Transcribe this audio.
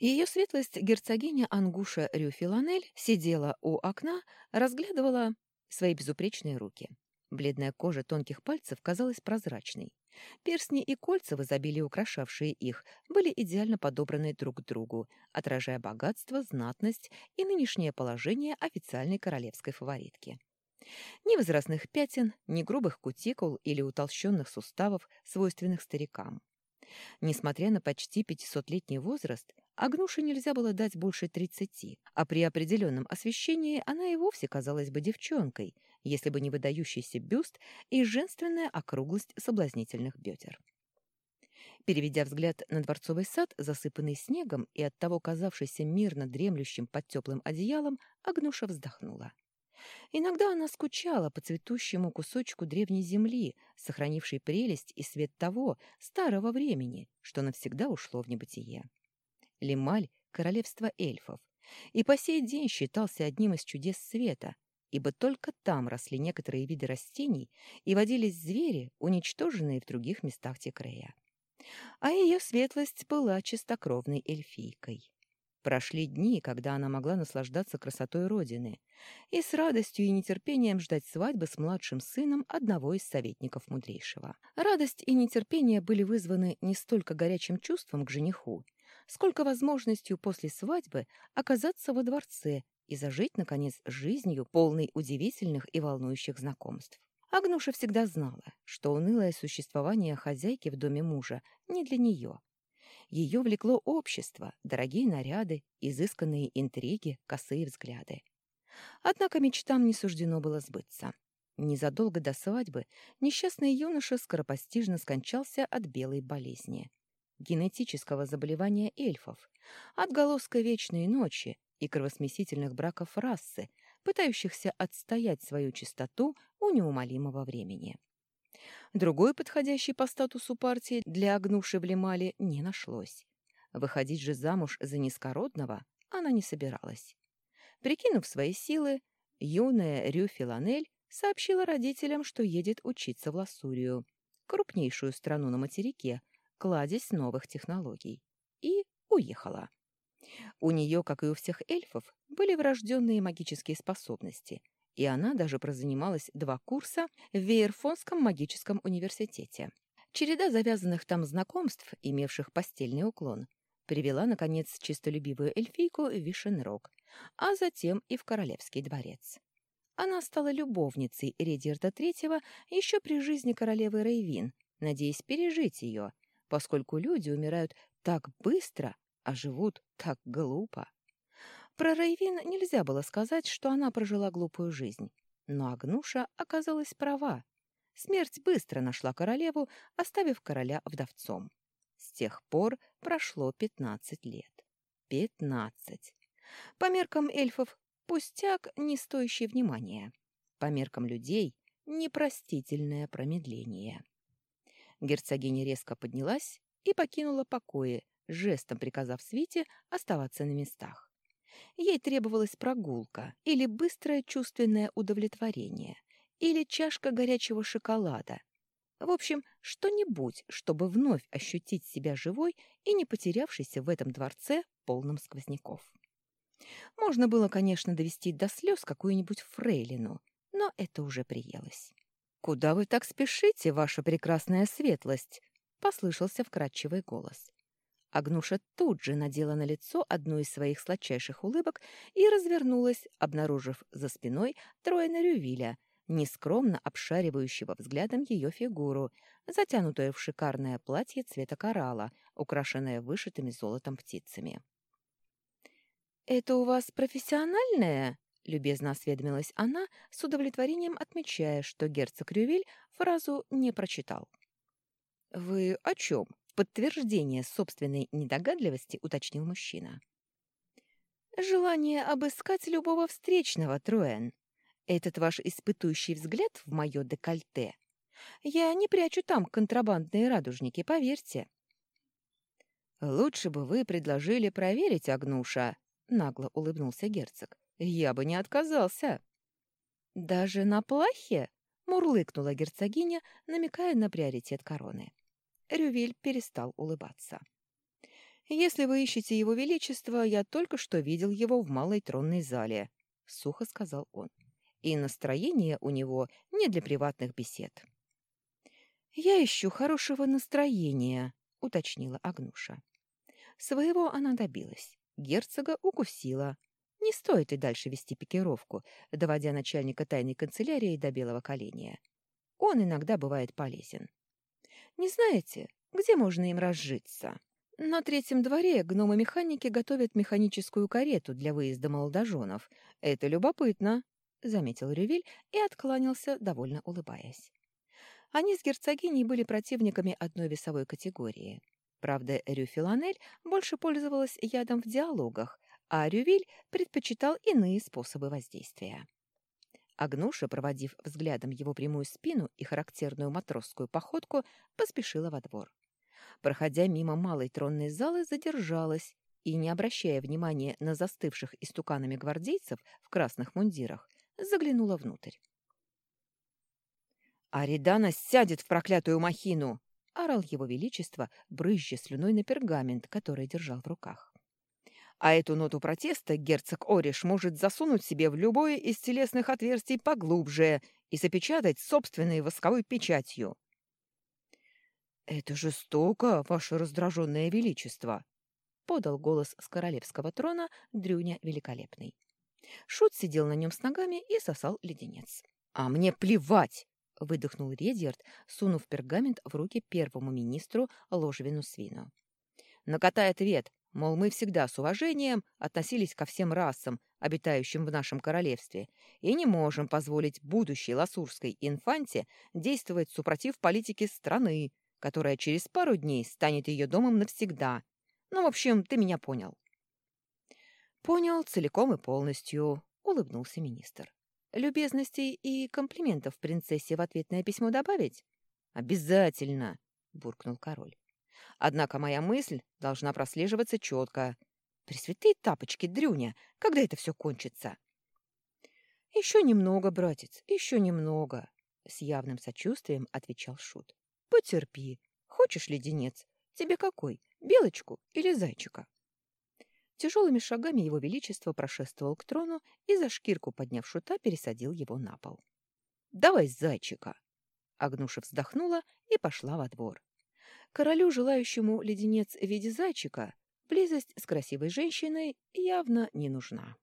Ее светлость герцогиня Ангуша Рюфиланель сидела у окна, разглядывала свои безупречные руки. Бледная кожа тонких пальцев казалась прозрачной. Перстни и кольца, в изобилии украшавшие их, были идеально подобраны друг к другу, отражая богатство, знатность и нынешнее положение официальной королевской фаворитки. Ни возрастных пятен, ни грубых кутикул или утолщенных суставов, свойственных старикам. Несмотря на почти пятисотлетний возраст, Агнуше нельзя было дать больше тридцати, а при определенном освещении она и вовсе казалась бы девчонкой, если бы не выдающийся бюст и женственная округлость соблазнительных бедер. Переведя взгляд на дворцовый сад, засыпанный снегом и оттого казавшийся мирно дремлющим под теплым одеялом, Агнуша вздохнула. Иногда она скучала по цветущему кусочку древней земли, сохранившей прелесть и свет того старого времени, что навсегда ушло в небытие. Лемаль — королевство эльфов, и по сей день считался одним из чудес света, ибо только там росли некоторые виды растений и водились звери, уничтоженные в других местах Текрея. А ее светлость была чистокровной эльфийкой. Прошли дни, когда она могла наслаждаться красотой Родины и с радостью и нетерпением ждать свадьбы с младшим сыном одного из советников мудрейшего. Радость и нетерпение были вызваны не столько горячим чувством к жениху, сколько возможностью после свадьбы оказаться во дворце и зажить, наконец, жизнью, полной удивительных и волнующих знакомств. Агнуша всегда знала, что унылое существование хозяйки в доме мужа не для нее, ее влекло общество, дорогие наряды, изысканные интриги, косые взгляды. Однако мечтам не суждено было сбыться. Незадолго до свадьбы несчастный юноша скоропостижно скончался от белой болезни. Генетического заболевания эльфов, отголоска вечной ночи и кровосмесительных браков расы, пытающихся отстоять свою чистоту у неумолимого времени. Другой подходящей по статусу партии для Агнуши в Лемале не нашлось. Выходить же замуж за низкородного она не собиралась. Прикинув свои силы, юная Рю Филанель сообщила родителям, что едет учиться в Лассурию, крупнейшую страну на материке, кладезь новых технологий, и уехала. У нее, как и у всех эльфов, были врожденные магические способности, и она даже прозанималась два курса в Вейерфонском магическом университете. Череда завязанных там знакомств, имевших постельный уклон, привела, наконец, чистолюбивую эльфийку в Вишенрог, а затем и в Королевский дворец. Она стала любовницей Редерта III еще при жизни королевы Рейвин, надеясь пережить ее, поскольку люди умирают так быстро, а живут так глупо. Про Рейвин нельзя было сказать, что она прожила глупую жизнь. Но Агнуша оказалась права. Смерть быстро нашла королеву, оставив короля вдовцом. С тех пор прошло пятнадцать лет. Пятнадцать. По меркам эльфов пустяк, не стоящий внимания. По меркам людей непростительное промедление. Герцогиня резко поднялась и покинула покои, жестом приказав свите оставаться на местах. Ей требовалась прогулка или быстрое чувственное удовлетворение, или чашка горячего шоколада. В общем, что-нибудь, чтобы вновь ощутить себя живой и не потерявшейся в этом дворце, полном сквозняков. Можно было, конечно, довести до слез какую-нибудь фрейлину, но это уже приелось. «Куда вы так спешите, ваша прекрасная светлость?» — послышался вкрадчивый голос. Агнуша тут же надела на лицо одну из своих сладчайших улыбок и развернулась, обнаружив за спиной Троена Рювиля, нескромно обшаривающего взглядом ее фигуру, затянутую в шикарное платье цвета коралла, украшенное вышитыми золотом птицами. «Это у вас профессиональное?» — любезно осведомилась она, с удовлетворением отмечая, что герцог Рювиль фразу не прочитал. «Вы о чем?» подтверждение собственной недогадливости уточнил мужчина. «Желание обыскать любого встречного, Троэн. Этот ваш испытующий взгляд в мое декольте. Я не прячу там контрабандные радужники, поверьте». «Лучше бы вы предложили проверить Агнуша», — нагло улыбнулся герцог. «Я бы не отказался». «Даже на плахе?» — мурлыкнула герцогиня, намекая на приоритет короны. Рювиль перестал улыбаться. «Если вы ищете его величество, я только что видел его в малой тронной зале», — сухо сказал он. «И настроение у него не для приватных бесед». «Я ищу хорошего настроения», — уточнила Агнуша. Своего она добилась. Герцога укусила. Не стоит и дальше вести пикировку, доводя начальника тайной канцелярии до белого коленя. Он иногда бывает полезен. Не знаете, где можно им разжиться? На третьем дворе гномы-механики готовят механическую карету для выезда молодоженов. Это любопытно, — заметил Рювиль и откланялся, довольно улыбаясь. Они с герцогиней были противниками одной весовой категории. Правда, Рю Филанель больше пользовалась ядом в диалогах, а Рювиль предпочитал иные способы воздействия. Агнуша, проводив взглядом его прямую спину и характерную матросскую походку, поспешила во двор. Проходя мимо малой тронной залы, задержалась и, не обращая внимания на застывших истуканами гвардейцев в красных мундирах, заглянула внутрь. «Аридана сядет в проклятую махину!» — орал его величество, брызжа слюной на пергамент, который держал в руках. А эту ноту протеста герцог Ориш может засунуть себе в любое из телесных отверстий поглубже и запечатать собственной восковой печатью. «Это жестоко, ваше раздраженное величество!» — подал голос с королевского трона Дрюня Великолепный. Шут сидел на нем с ногами и сосал леденец. «А мне плевать!» — выдохнул Редьярд, сунув пергамент в руки первому министру Ложвину Свину. «Накатай ответ, Мол, мы всегда с уважением относились ко всем расам, обитающим в нашем королевстве, и не можем позволить будущей ласурской инфанте действовать супротив политики страны, которая через пару дней станет ее домом навсегда. Ну, в общем, ты меня понял. Понял целиком и полностью, улыбнулся министр. Любезностей и комплиментов принцессе в ответное письмо добавить? Обязательно, буркнул король. Однако моя мысль должна прослеживаться четко. Пресвятые тапочки, Дрюня, когда это все кончится? Еще немного, братец, еще немного, с явным сочувствием отвечал Шут. Потерпи. Хочешь леденец? Тебе какой? Белочку или зайчика? Тяжелыми шагами его величество прошествовал к трону и за шкирку, подняв шута, пересадил его на пол. «Давай зайчика!» Агнуша вздохнула и пошла во двор. Королю, желающему леденец в виде зайчика, близость с красивой женщиной явно не нужна.